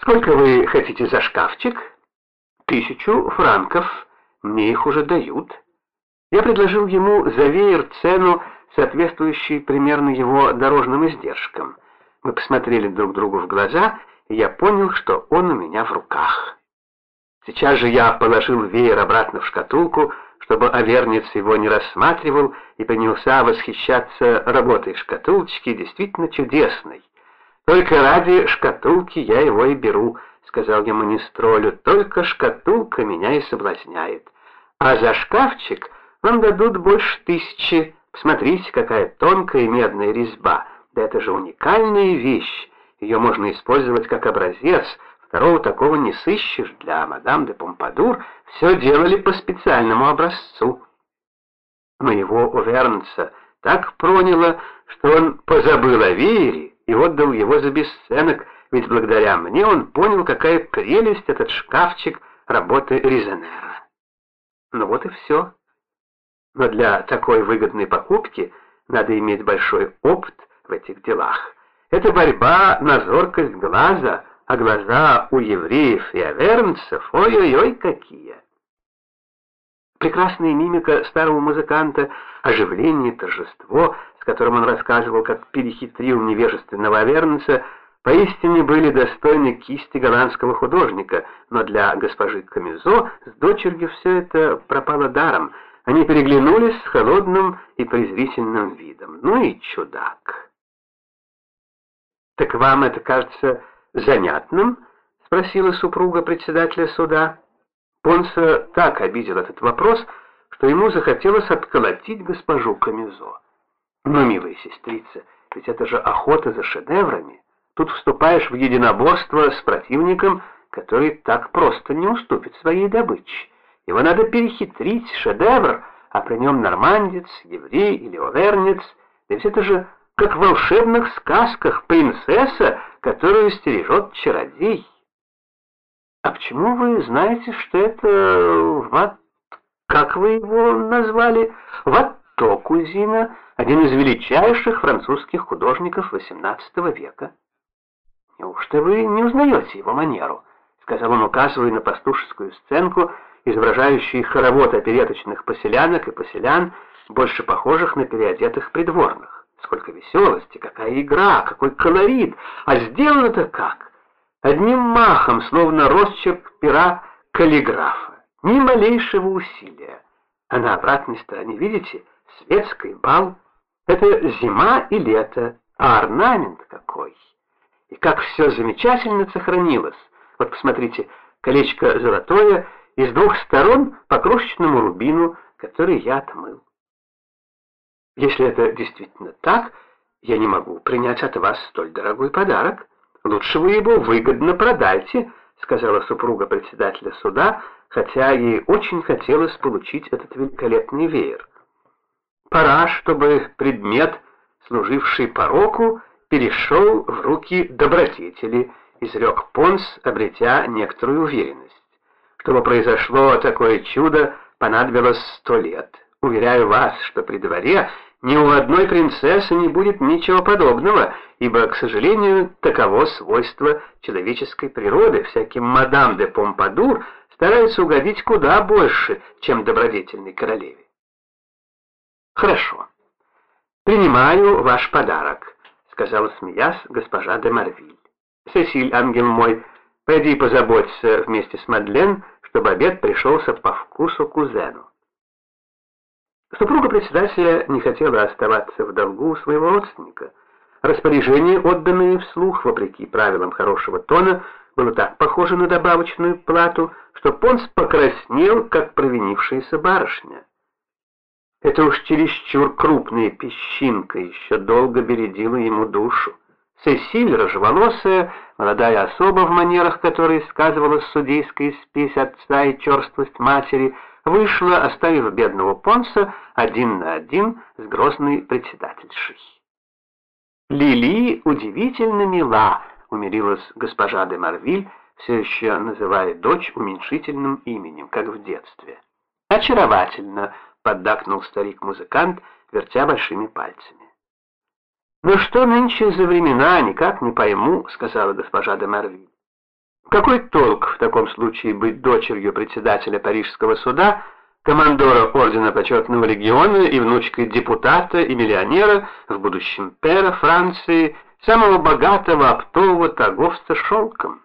«Сколько вы хотите за шкафчик?» «Тысячу франков. Мне их уже дают». Я предложил ему за веер цену, соответствующую примерно его дорожным издержкам. Мы посмотрели друг другу в глаза, и я понял, что он у меня в руках. Сейчас же я положил веер обратно в шкатулку, чтобы Авернец его не рассматривал и принялся восхищаться работой шкатулочки, действительно чудесной. «Только ради шкатулки я его и беру», — сказал ему Нестролю, — «только шкатулка меня и соблазняет. А за шкафчик вам дадут больше тысячи. Посмотрите, какая тонкая медная резьба. Да это же уникальная вещь. Ее можно использовать как образец. Второго такого не сыщешь. Для мадам де Помпадур все делали по специальному образцу. Моего Увернца так проняло, что он позабыл о веере и отдал его за бесценок, ведь благодаря мне он понял, какая прелесть этот шкафчик работы Ризенера. Ну вот и все. Но для такой выгодной покупки надо иметь большой опыт в этих делах. Это борьба на зоркость глаза, а глаза у евреев и авернцев, ой-ой-ой, какие! Прекрасная мимика старого музыканта, оживление, торжество, с которым он рассказывал, как перехитрил невежественного авернца, поистине были достойны кисти голландского художника, но для госпожи Камизо с дочерью все это пропало даром — они переглянулись с холодным и презрительным видом. Ну и чудак. «Так вам это кажется занятным?» — спросила супруга председателя суда. Понса так обидел этот вопрос, что ему захотелось отколотить госпожу Камизо. «Ну, милая сестрица, ведь это же охота за шедеврами. Тут вступаешь в единоборство с противником, который так просто не уступит своей добыче. Его надо перехитрить, шедевр, а при нем нормандец, еврей или овернец. Ведь это же как в волшебных сказках принцесса, которую стережет чародей. А почему вы знаете, что это вот Как вы его назвали? Ватто, кузина, один из величайших французских художников XVIII века. Неужто вы не узнаете его манеру? Сказал он, указывая на пастушескую сценку, изображающий хоровод опереточных поселянок и поселян, больше похожих на переодетых придворных. Сколько веселости, какая игра, какой колорит! А сделано-то как? Одним махом, словно росчерк пера каллиграфа. Ни малейшего усилия. А на обратной стороне, видите, светский бал. Это зима и лето, а орнамент какой! И как все замечательно сохранилось. Вот посмотрите, колечко золотое — и с двух сторон по крошечному рубину, который я отмыл. Если это действительно так, я не могу принять от вас столь дорогой подарок. Лучше вы его выгодно продайте, сказала супруга председателя суда, хотя ей очень хотелось получить этот великолепный веер. Пора, чтобы предмет, служивший пороку, перешел в руки добродетели, изрек Понс, обретя некоторую уверенность. Чтобы произошло такое чудо, понадобилось сто лет. Уверяю вас, что при дворе ни у одной принцессы не будет ничего подобного, ибо, к сожалению, таково свойство человеческой природы. Всяким мадам де Помпадур стараются угодить куда больше, чем добродетельной королеве. Хорошо. Принимаю ваш подарок, сказала смеясь госпожа де Марвиль. Сесиль, ангел мой, Пойди позаботься вместе с Мадлен, чтобы обед пришелся по вкусу кузену. Супруга председателя не хотела оставаться в долгу у своего родственника. Распоряжение, отданное вслух, вопреки правилам хорошего тона, было так похоже на добавочную плату, что Понс покраснел, как провинившаяся барышня. Это уж чересчур крупная песчинка еще долго бередила ему душу. Сесиль, рыжеволосая, молодая особа в манерах, которой сказывалась судейская спесь отца и черствость матери, вышла, оставив бедного Понса один на один с грозной председательшей. «Лили удивительно мила», — умилилась госпожа де Марвиль, все еще называя дочь уменьшительным именем, как в детстве. «Очаровательно», — поддакнул старик-музыкант, вертя большими пальцами. «Ну что нынче за времена, никак не пойму», — сказала госпожа де Марвиль. Какой толк в таком случае быть дочерью председателя Парижского суда, командора Ордена Почетного Легиона и внучкой депутата и миллионера, в будущем пера Франции, самого богатого оптового торговца шелком?